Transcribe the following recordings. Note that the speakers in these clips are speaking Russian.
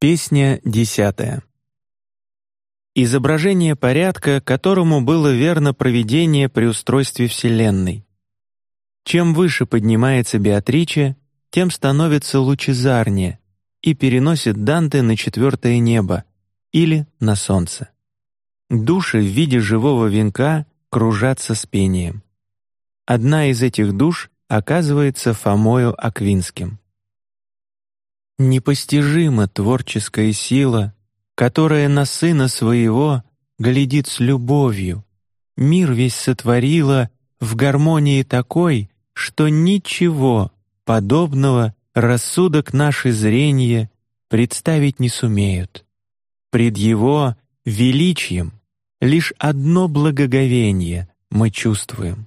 Песня десятая. Изображение порядка, которому было верно проведение при устройстве Вселенной. Чем выше поднимается Беатриче, тем становится лучезарнее и переносит Данте на четвертое небо или на солнце. Души в виде живого венка кружатся с пением. Одна из этих душ оказывается Фомою Аквинским. Непостижима творческая сила, которая на сына своего глядит с любовью. Мир весь сотворила в гармонии такой, что ничего подобного рассудок наше зрение представить не сумеют. Пред его величием лишь одно благоговение мы чувствуем.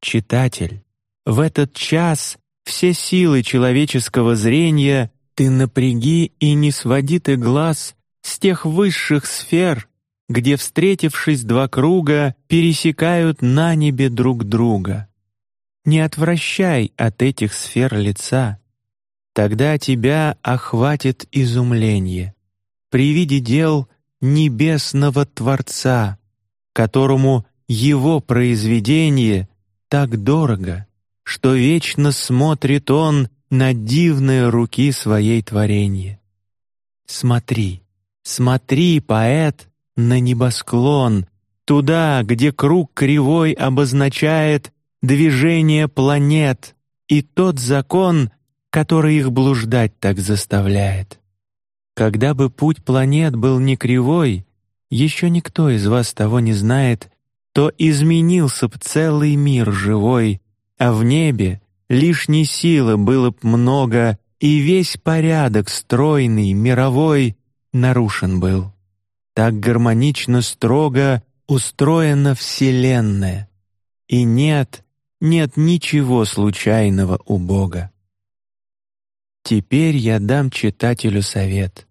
Читатель, в этот час все силы человеческого зрения ты напряги и не своди ты глаз с тех высших сфер, где, встретившись два круга, пересекают на небе друг друга. Не отвращай от этих сфер лица, тогда тебя охватит изумление при виде дел небесного Творца, которому его произведение так дорого что вечно смотрит он на дивные руки своей творения. Смотри, смотри, поэт, на небосклон, туда, где круг кривой обозначает движение планет и тот закон, который их блуждать так заставляет. Когда бы путь планет был не кривой, еще никто из вас того не знает, то изменился б целый мир живой а в небе лишней силы было б много, и весь порядок стройный мировой нарушен был. Так гармонично строго устроена вселенная, и нет, нет ничего случайного у Бога. Теперь я дам читателю совет,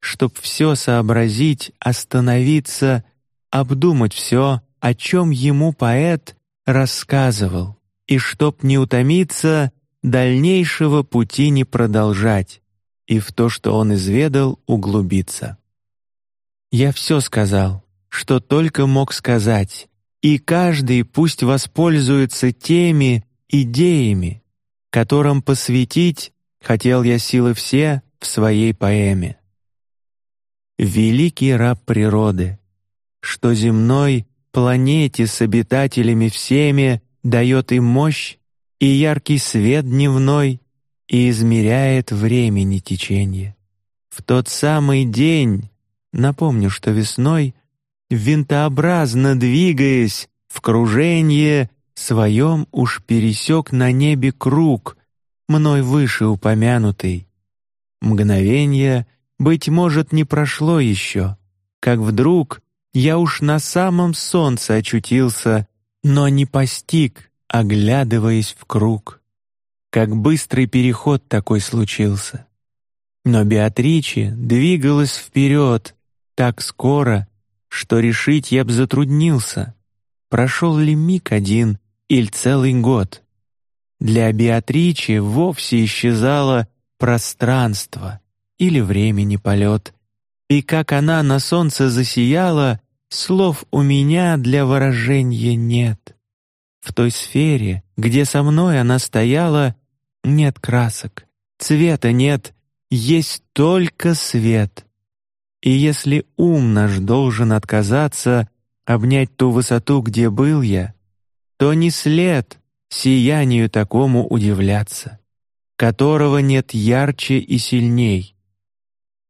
чтоб все сообразить, остановиться, обдумать все, о чем ему поэт рассказывал и чтоб не утомиться, дальнейшего пути не продолжать и в то, что он изведал, углубиться. Я все сказал, что только мог сказать, и каждый пусть воспользуется теми идеями, которым посвятить хотел я силы все в своей поэме. Великий раб природы, что земной планете с обитателями всеми дает им мощь и яркий свет дневной и измеряет времени течение. В тот самый день, напомню, что весной, винтообразно двигаясь в круженье своем уж пересек на небе круг, мной выше упомянутый. Мгновение, быть может, не прошло еще, как вдруг я уж на самом солнце очутился но не постиг, оглядываясь в круг. Как быстрый переход такой случился. Но Беатриче двигалась вперед так скоро, что решить я б затруднился, прошел ли миг один или целый год. Для Беатриче вовсе исчезало пространство или времени полет, и как она на солнце засияла, Слов у меня для выражения нет. В той сфере, где со мной она стояла, нет красок, цвета нет, есть только свет. И если ум наш должен отказаться обнять ту высоту, где был я, то не след сиянию такому удивляться, которого нет ярче и сильней.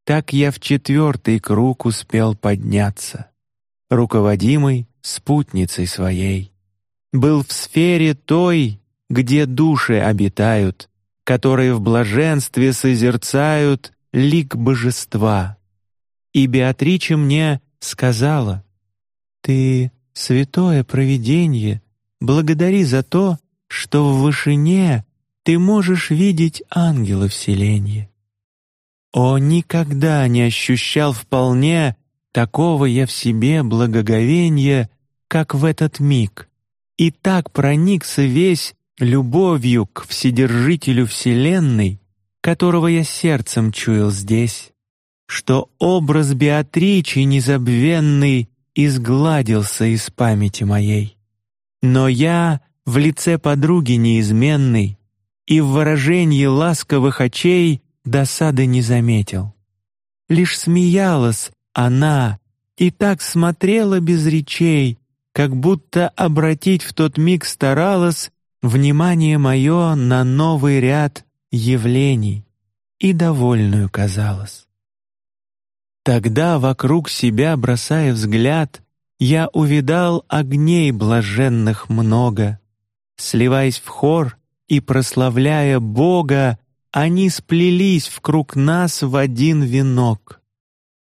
Так я в четвертый круг успел подняться руководимый спутницей своей. Был в сфере той, где души обитают, которые в блаженстве созерцают лик божества. И Беатрича мне сказала: "Ты святое провидение, благодари за то, что в вышине ты можешь видеть ангела вселения. О, никогда не ощущал вполне Такого я в себе благоговения, как в этот миг, и так проникся весь любовью к Вседержителю вселенной, которого я сердцем чуял здесь, что образ Беатричи незабвенный изгладился из памяти моей. Но я в лице подруги неизменной и в выражении ласковых очей досады не заметил. Лишь смеялась она и так смотрела без речей, как будто обратить в тот миг старалась внимание мое на новый ряд явлений и довольную казалась. Тогда вокруг себя бросая взгляд, я увидал огней блаженных много, сливаясь в хор и прославляя Бога, они сплелись в круг нас в один венок.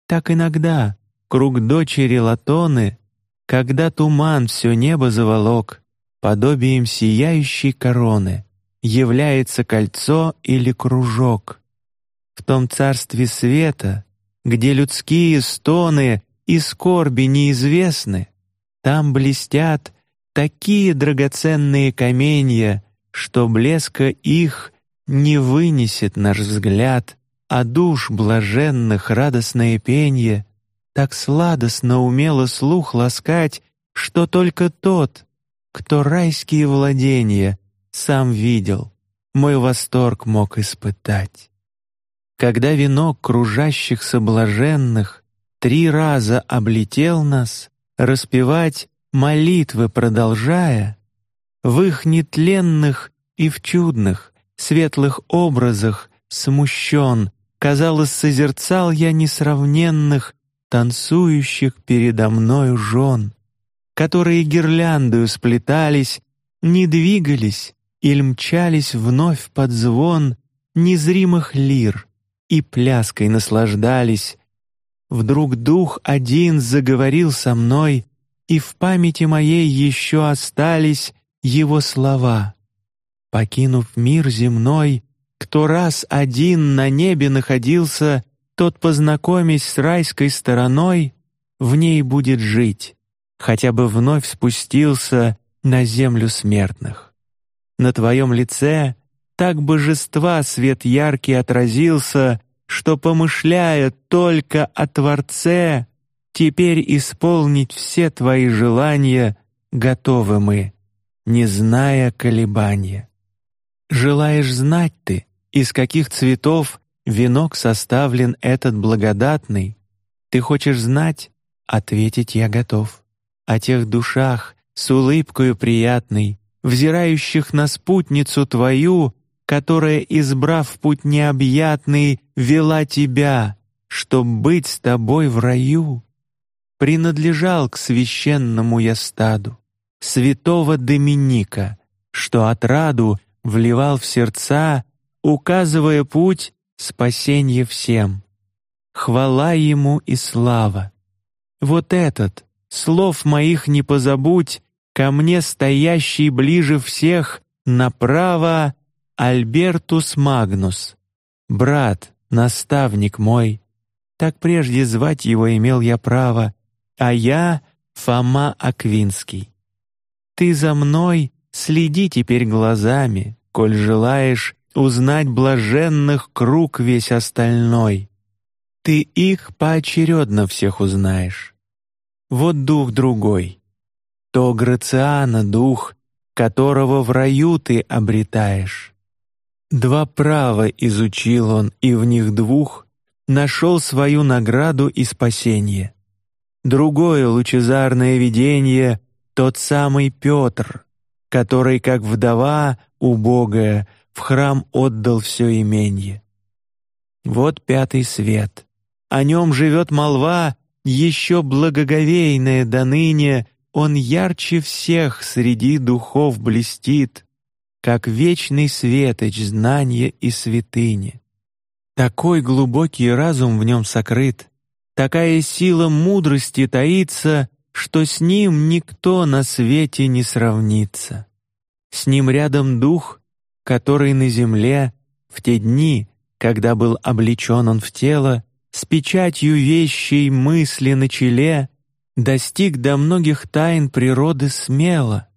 Так иногда круг дочери Латоны, когда туман все небо заволок, подобием сияющей короны, является кольцо или кружок. В том царстве света, где людские стоны и скорби неизвестны, там блестят такие драгоценные каменья, что блеска их не вынесет наш взгляд, а душ блаженных радостное пенье так сладостно умело слух ласкать, что только тот, кто райские владения сам видел, мой восторг мог испытать. Когда венок кружащихся блаженных три раза облетел нас, распевать молитвы продолжая, в их нетленных и в чудных светлых образах смущен, казалось, созерцал я несравненных танцующих передо мною жен, которые гирляндою сплетались, не двигались или мчались вновь под звон незримых лир и пляской наслаждались. Вдруг дух один заговорил со мной, и в памяти моей еще остались его слова. Покинув мир земной, кто раз один на небе находился, тот, познакомясь с райской стороной, в ней будет жить, хотя бы вновь спустился на землю смертных. На твоем лице так божества свет яркий отразился, что помышляя только о Творце, теперь исполнить все твои желания готовы мы, не зная колебания. Желаешь знать ты, из каких цветов венок составлен этот благодатный? Ты хочешь знать? Ответить я готов. О тех душах с улыбкою приятной, взирающих на спутницу твою, которая, избрав путь необъятный, вела тебя, чтоб быть с тобой в раю. Принадлежал к священному я стаду святого Доминика, что отраду вливал в сердца, указывая путь спасения всем. Хвала ему и слава. Вот этот слов моих не позабудь, ко мне стоящий ближе всех направо Альбертус Магнус, брат, наставник мой. Так прежде звать его имел я право, а я Фома Аквинский. Ты за мной следи теперь глазами, коль желаешь узнать блаженных круг весь остальной. Ты их поочередно всех узнаешь. Вот дух другой, то Грациана дух, которого в раю ты обретаешь. Два права изучил он, и в них двух нашел свою награду и спасение. Другое лучезарное видение — тот самый Петр, который, как вдова убогая, в храм отдал все именье. Вот пятый свет. О нем живет молва, еще благоговейная до ныне, он ярче всех среди духов блестит, как вечный светоч знания и святыни. Такой глубокий разум в нем сокрыт, такая сила мудрости таится, что с ним никто на свете не сравнится. С ним рядом дух, который на земле в те дни, когда был облечен он в тело, с печатью вещей мысли на челе, достиг до многих тайн природы смело.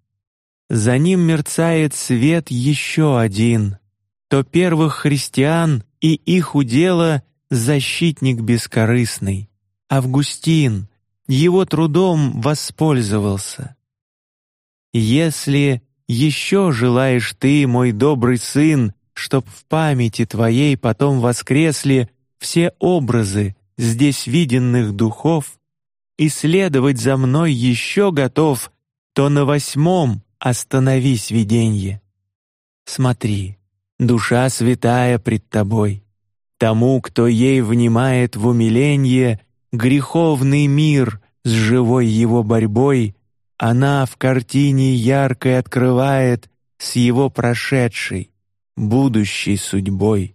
За ним мерцает свет еще один, то первых христиан и их удела защитник бескорыстный, Августин, его трудом воспользовался. Если еще желаешь ты, мой добрый сын, чтоб в памяти твоей потом воскресли все образы здесь виденных духов, и следовать за мной еще готов, то на восьмом остановись виденье. Смотри, душа святая пред тобой. Тому, кто ей внимает в умиленье, греховный мир с живой его борьбой, она в картине яркой открывает с его прошедшей, будущей судьбой.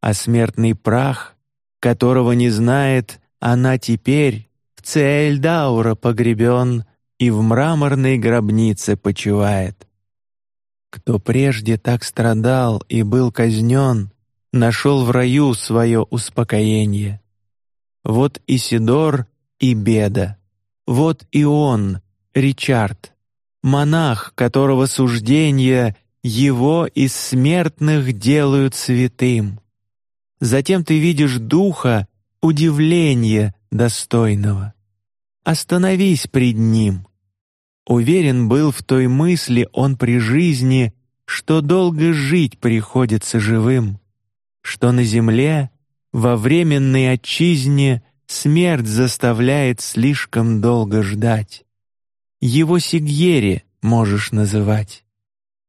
А смертный прах, которого не знает, она теперь в Цельдаура погребен и в мраморной гробнице почивает. Кто прежде так страдал и был казнен, нашел в раю свое успокоение. Вот Исидор и Беда, вот и он, Ричард, монах, которого суждения его из смертных делают святым. Затем ты видишь духа удивления достойного. Остановись пред ним. Уверен был в той мысли он при жизни, что долго жить приходится живым, что на земле во временной отчизне смерть заставляет слишком долго ждать. Его Сигьери можешь называть.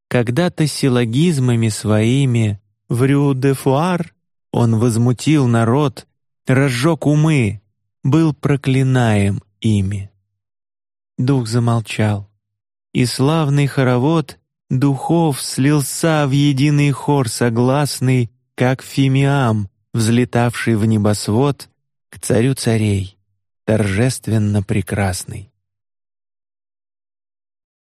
Когда-то силлогизмами своими в Рю-де-Фуар он возмутил народ, разжег умы, был проклинаем ими. Дух замолчал, и славный хоровод духов слился в единый хор согласный, как фимиам, взлетавший в небосвод к царю царей, торжественно прекрасный.